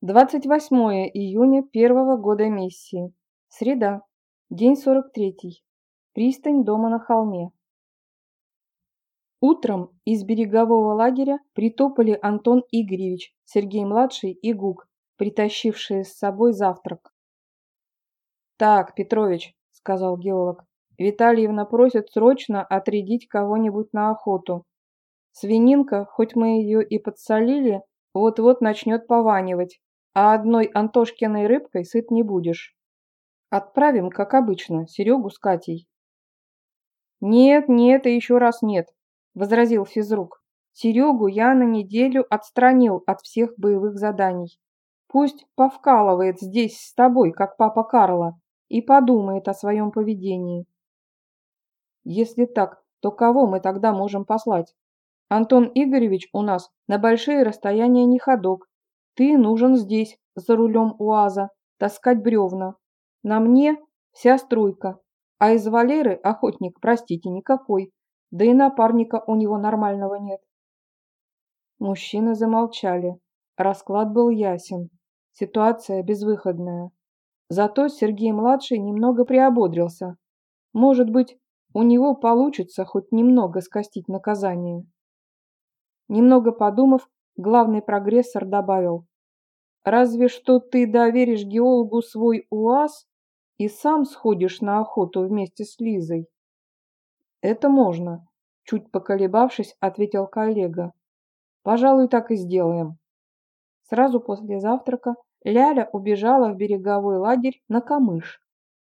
28 июня первого года миссии. Среда. День 43. Пристань дома на холме. Утром из берегового лагеря притопали Антон Игоревич, Сергей-младший и Гук, притащившие с собой завтрак. «Так, Петрович», — сказал геолог, — «Витальевна просит срочно отрядить кого-нибудь на охоту. Свининка, хоть мы ее и подсолили, вот-вот начнет пованивать, а одной Антошкиной рыбкой сыт не будешь. Отправим, как обычно, Серегу с Катей. Нет, нет и еще раз нет, возразил физрук. Серегу я на неделю отстранил от всех боевых заданий. Пусть повкалывает здесь с тобой, как папа Карла, и подумает о своем поведении. Если так, то кого мы тогда можем послать? Антон Игоревич у нас на большие расстояния не ходок, ты нужен здесь, за рулем УАЗа, таскать бревна. На мне вся струйка, а из Валеры охотник, простите, никакой, да и напарника у него нормального нет. Мужчины замолчали. Расклад был ясен. Ситуация безвыходная. Зато Сергей-младший немного приободрился. Может быть, у него получится хоть немного скостить наказание. Немного подумав, главный прогрессор добавил. Разве что ты доверишь геологу свой УАЗ и сам сходишь на охоту вместе с Лизой. Это можно, чуть поколебавшись, ответил коллега. Пожалуй, так и сделаем. Сразу после завтрака Ляля убежала в береговой лагерь на камыш.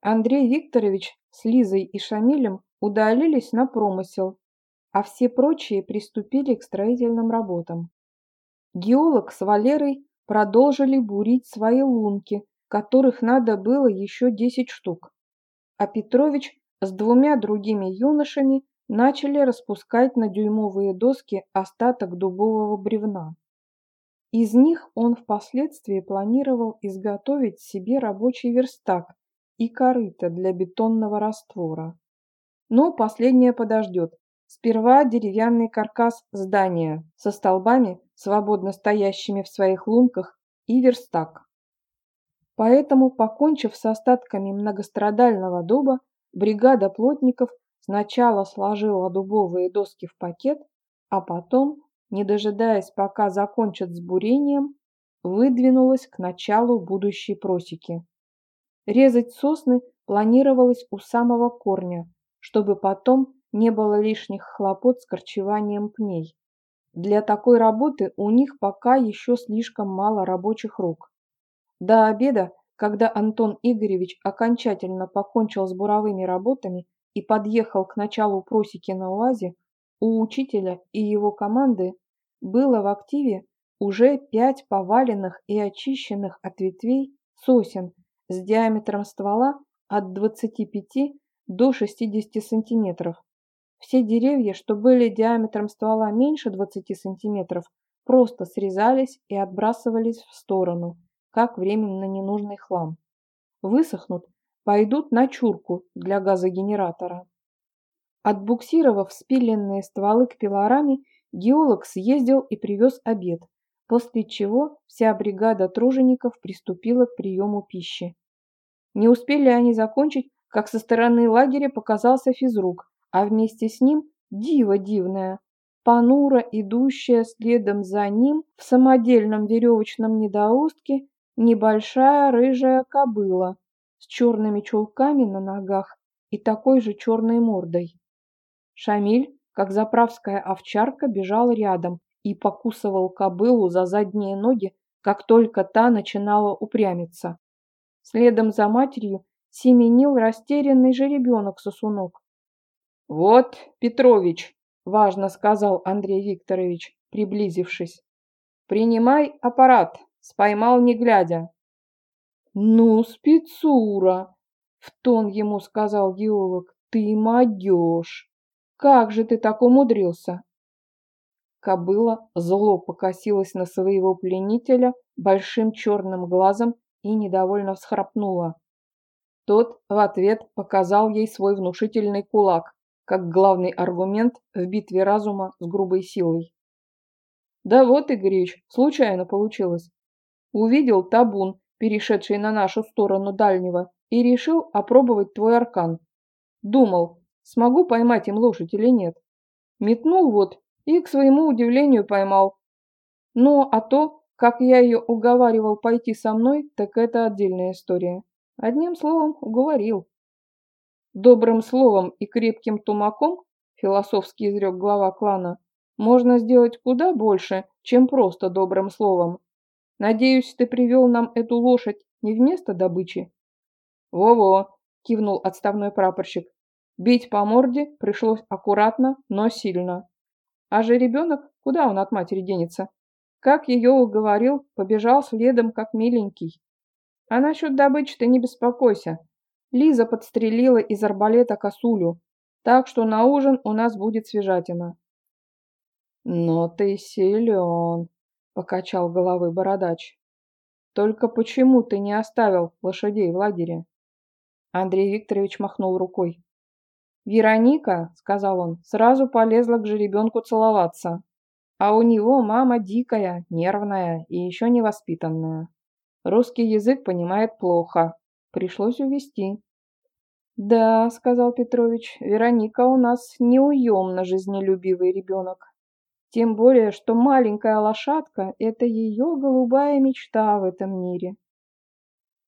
Андрей Викторович с Лизой и Шамилем удалились на промысел, а все прочие приступили к строительным работам. Геолог с Валерой продолжили бурить свои лунки, которых надо было еще десять штук. А Петрович с двумя другими юношами начали распускать на дюймовые доски остаток дубового бревна. Из них он впоследствии планировал изготовить себе рабочий верстак и корыто для бетонного раствора. Но последнее подождет. Сперва деревянный каркас здания со столбами свободно стоящими в своих лунках, и верстак. Поэтому, покончив с остатками многострадального дуба, бригада плотников сначала сложила дубовые доски в пакет, а потом, не дожидаясь, пока закончат с бурением, выдвинулась к началу будущей просеки. Резать сосны планировалось у самого корня, чтобы потом не было лишних хлопот с корчеванием пней. Для такой работы у них пока еще слишком мало рабочих рук. До обеда, когда Антон Игоревич окончательно покончил с буровыми работами и подъехал к началу просеки на УАЗе, у учителя и его команды было в активе уже пять поваленных и очищенных от ветвей сосен с диаметром ствола от 25 до 60 сантиметров. Все деревья, что были диаметром ствола меньше 20 сантиметров, просто срезались и отбрасывались в сторону, как временно ненужный хлам. Высохнут, пойдут на чурку для газогенератора. Отбуксировав спиленные стволы к пилораме, геолог съездил и привез обед, после чего вся бригада тружеников приступила к приему пищи. Не успели они закончить, как со стороны лагеря показался физрук, а вместе с ним диво дивное, понуро идущая следом за ним в самодельном веревочном недоустке небольшая рыжая кобыла с черными чулками на ногах и такой же черной мордой. Шамиль, как заправская овчарка, бежал рядом и покусывал кобылу за задние ноги, как только та начинала упрямиться. Следом за матерью семенил растерянный жеребенок-сосунок. «Вот, Петрович», – важно сказал Андрей Викторович, приблизившись. «Принимай аппарат, споймал не глядя». «Ну, спецура», – в тон ему сказал геолог, – «ты молодежь! Как же ты так умудрился?» Кобыла зло покосилась на своего пленителя большим черным глазом и недовольно всхрапнула. Тот в ответ показал ей свой внушительный кулак как главный аргумент в битве разума с грубой силой. Да вот, Игоревич, случайно получилось. Увидел табун, перешедший на нашу сторону дальнего, и решил опробовать твой аркан. Думал, смогу поймать им лошадь или нет. Метнул вот и, к своему удивлению, поймал. Ну, а то, как я ее уговаривал пойти со мной, так это отдельная история. Одним словом, уговорил. Добрым словом и крепким тумаком, философски изрек глава клана, можно сделать куда больше, чем просто добрым словом. Надеюсь, ты привел нам эту лошадь не вместо добычи? Во-во, кивнул отставной прапорщик. Бить по морде пришлось аккуратно, но сильно. А же ребенок, куда он от матери денется? Как ее уговорил, побежал следом, как миленький. А насчет добычи ты не беспокойся. Лиза подстрелила из арбалета косулю, так что на ужин у нас будет свежатина. Но ты силен, покачал головой бородач. Только почему ты не оставил лошадей в лагере? Андрей Викторович махнул рукой. «Вероника, — сказал он, — сразу полезла к жеребенку целоваться. А у него мама дикая, нервная и еще невоспитанная. Русский язык понимает плохо. Пришлось увести. «Да, — сказал Петрович, — Вероника у нас неуемно жизнелюбивый ребенок. Тем более, что маленькая лошадка — это ее голубая мечта в этом мире».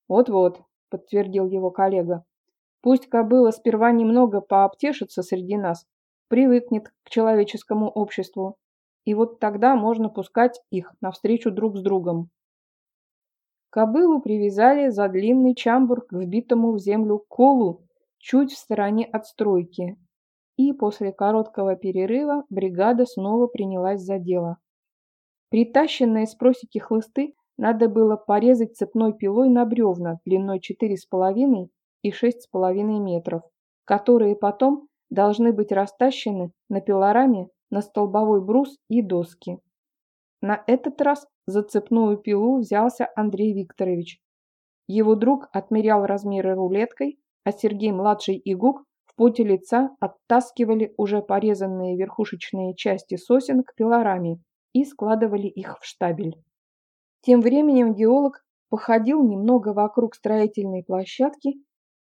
«Вот-вот», — подтвердил его коллега, — «пусть кобыла сперва немного пообтешится среди нас, привыкнет к человеческому обществу, и вот тогда можно пускать их навстречу друг с другом. Кобылу привязали за длинный чамбур к вбитому в землю колу чуть в стороне от стройки. И после короткого перерыва бригада снова принялась за дело. Притащенные с просеки хлысты надо было порезать цепной пилой на бревна длиной 4,5 и 6,5 метров, которые потом должны быть растащены на пилораме на столбовой брус и доски. На этот раз за цепную пилу взялся Андрей Викторович. Его друг отмерял размеры рулеткой, а Сергей-младший и Гук в поте лица оттаскивали уже порезанные верхушечные части сосен к пилораме и складывали их в штабель. Тем временем геолог походил немного вокруг строительной площадки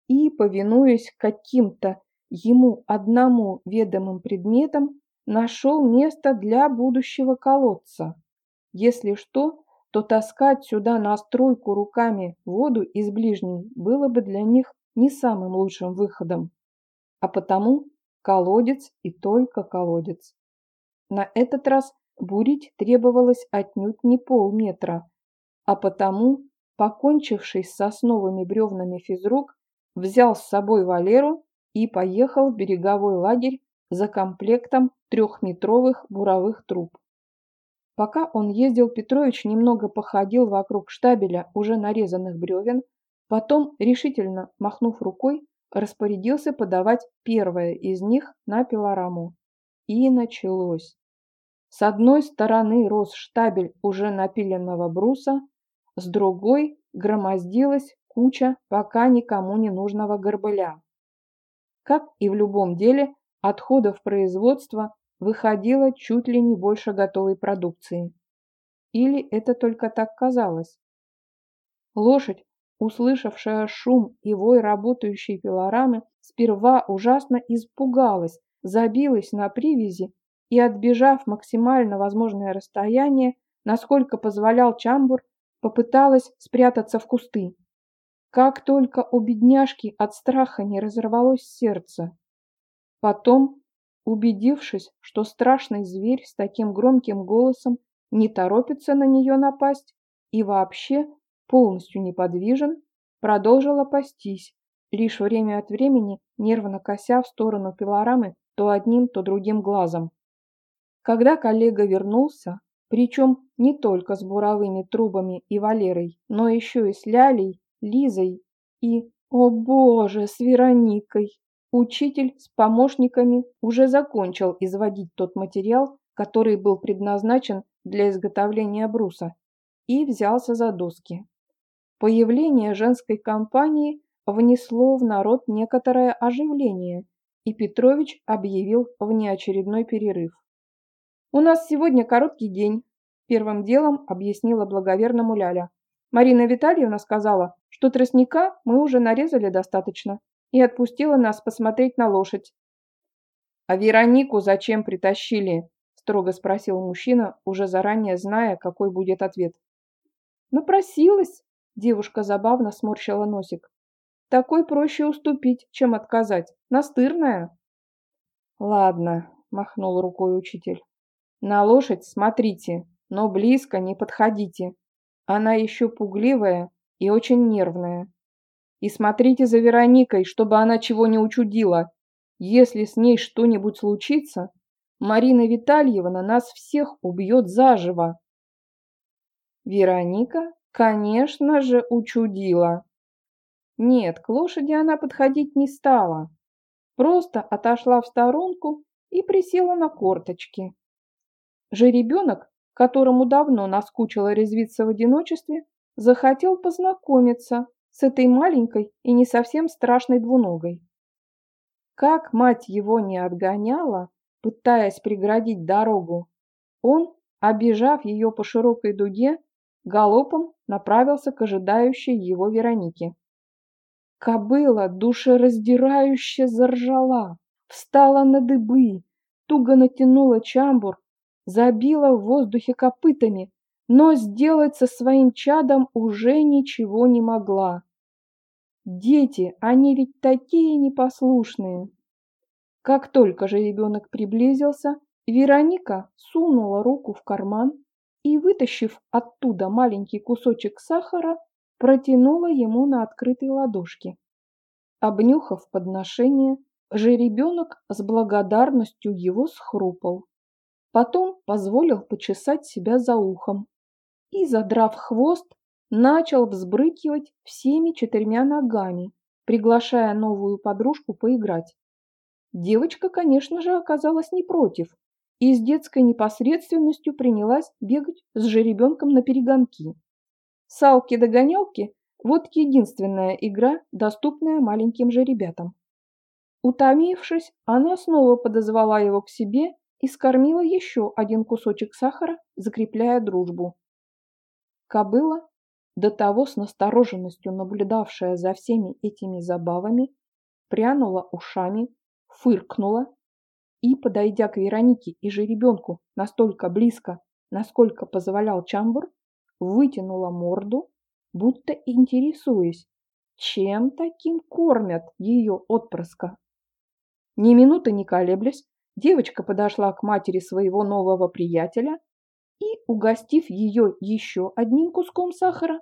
и, повинуясь каким-то ему одному ведомым предметам, нашел место для будущего колодца. Если что, то таскать сюда на стройку руками воду из ближней было бы для них не самым лучшим выходом. А потому колодец и только колодец. На этот раз бурить требовалось отнюдь не полметра, а потому, покончивший с сосновыми бревнами физрук, взял с собой Валеру и поехал в береговой лагерь за комплектом трехметровых буровых труб. Пока он ездил, Петрович немного походил вокруг штабеля уже нарезанных бревен, потом, решительно махнув рукой, распорядился подавать первое из них на пилораму. И началось. С одной стороны рос штабель уже напиленного бруса, с другой громоздилась куча пока никому не нужного горбыля. Как и в любом деле, отходов производства выходило чуть ли не больше готовой продукции. Или это только так казалось? Лошадь, услышавшая шум и вой работающей пилорамы, сперва ужасно испугалась, забилась на привязи и, отбежав максимально возможное расстояние, насколько позволял чамбур, попыталась спрятаться в кусты. Как только у бедняжки от страха не разорвалось сердце. Потом Убедившись, что страшный зверь с таким громким голосом не торопится на нее напасть и вообще полностью неподвижен, продолжила пастись, лишь время от времени нервно кося в сторону пилорамы то одним, то другим глазом. Когда коллега вернулся, причем не только с буровыми трубами и Валерой, но еще и с Лялей, Лизой и, о боже, с Вероникой, Учитель с помощниками уже закончил изводить тот материал, который был предназначен для изготовления бруса, и взялся за доски. Появление женской компании внесло в народ некоторое оживление, и Петрович объявил внеочередной перерыв. «У нас сегодня короткий день», – первым делом объяснила благоверному Ляля. Марина Витальевна сказала, что тростника мы уже нарезали достаточно и отпустила нас посмотреть на лошадь. «А Веронику зачем притащили?» – строго спросил мужчина, уже заранее зная, какой будет ответ. «Напросилась», – девушка забавно сморщила носик. «Такой проще уступить, чем отказать. Настырная». «Ладно», – махнул рукой учитель. «На лошадь смотрите, но близко не подходите. Она еще пугливая и очень нервная. И смотрите за Вероникой, чтобы она чего не учудила. Если с ней что-нибудь случится, Марина Витальевна нас всех убьет заживо. Вероника, конечно же, учудила. Нет, к лошади она подходить не стала. Просто отошла в сторонку и присела на корточки. Жеребенок, которому давно наскучило резвиться в одиночестве, захотел познакомиться с этой маленькой и не совсем страшной двуногой. Как мать его не отгоняла, пытаясь преградить дорогу, он, обижав ее по широкой дуге, галопом направился к ожидающей его Веронике. Кобыла душераздирающе заржала, встала на дыбы, туго натянула чамбур, забила в воздухе копытами, но сделать со своим чадом уже ничего не могла. Дети, они ведь такие непослушные. Как только же ребенок приблизился, Вероника сунула руку в карман и, вытащив оттуда маленький кусочек сахара, протянула ему на открытой ладошке. Обнюхав подношение, жеребенок с благодарностью его схрупал. Потом позволил почесать себя за ухом и, задрав хвост, начал взбрыкивать всеми четырьмя ногами, приглашая новую подружку поиграть. Девочка, конечно же, оказалась не против и с детской непосредственностью принялась бегать с жеребенком на перегонки. Салки-догонялки – вот единственная игра, доступная маленьким жеребятам. Утомившись, она снова подозвала его к себе и скормила еще один кусочек сахара, закрепляя дружбу. Кобыла до того с настороженностью наблюдавшая за всеми этими забавами, прянула ушами, фыркнула и, подойдя к Веронике и жеребенку настолько близко, насколько позволял чамбур, вытянула морду, будто интересуясь, чем таким кормят ее отпрыска. Ни минуты не колеблясь, девочка подошла к матери своего нового приятеля и, угостив ее еще одним куском сахара,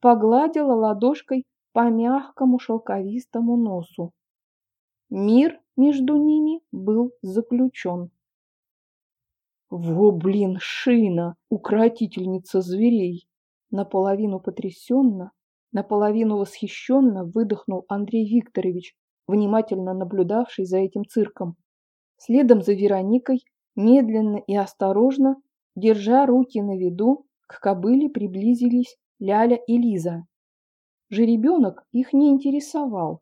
погладила ладошкой по мягкому шелковистому носу. Мир между ними был заключен. «Во, блин, шина, укротительница зверей!» Наполовину потрясенно, наполовину восхищенно выдохнул Андрей Викторович, внимательно наблюдавший за этим цирком. Следом за Вероникой, медленно и осторожно, Держа руки на виду, к кобыле приблизились Ляля и Лиза. Жеребенок их не интересовал.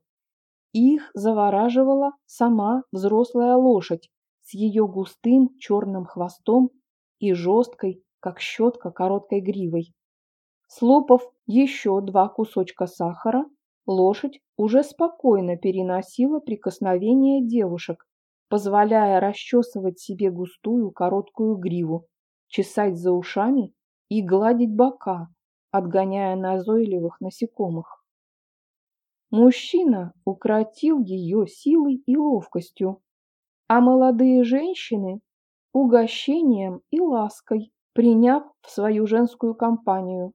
Их завораживала сама взрослая лошадь с ее густым черным хвостом и жесткой, как щетка, короткой гривой. Слопав еще два кусочка сахара, лошадь уже спокойно переносила прикосновение девушек, позволяя расчесывать себе густую короткую гриву, чесать за ушами и гладить бока, отгоняя назойливых насекомых. Мужчина укротил ее силой и ловкостью, а молодые женщины – угощением и лаской, приняв в свою женскую компанию.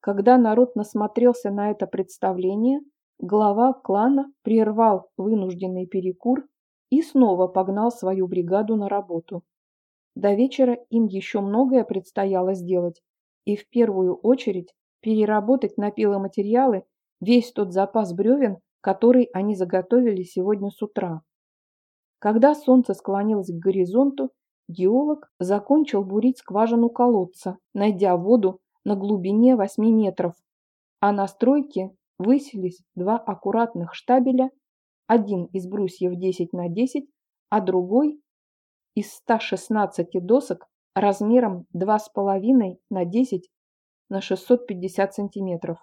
Когда народ насмотрелся на это представление, глава клана прервал вынужденный перекур и снова погнал свою бригаду на работу. До вечера им еще многое предстояло сделать, и в первую очередь переработать на пиломатериалы весь тот запас бревен, который они заготовили сегодня с утра. Когда солнце склонилось к горизонту, геолог закончил бурить скважину колодца, найдя воду на глубине 8 метров, а на стройке высились два аккуратных штабеля, один из брусьев 10 на 10, а другой из 116 досок размером 2,5 на 10 на 650 сантиметров.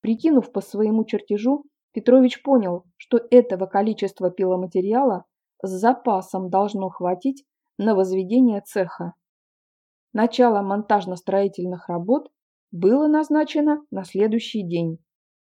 Прикинув по своему чертежу, Петрович понял, что этого количества пиломатериала с запасом должно хватить на возведение цеха. Начало монтажно-строительных работ было назначено на следующий день.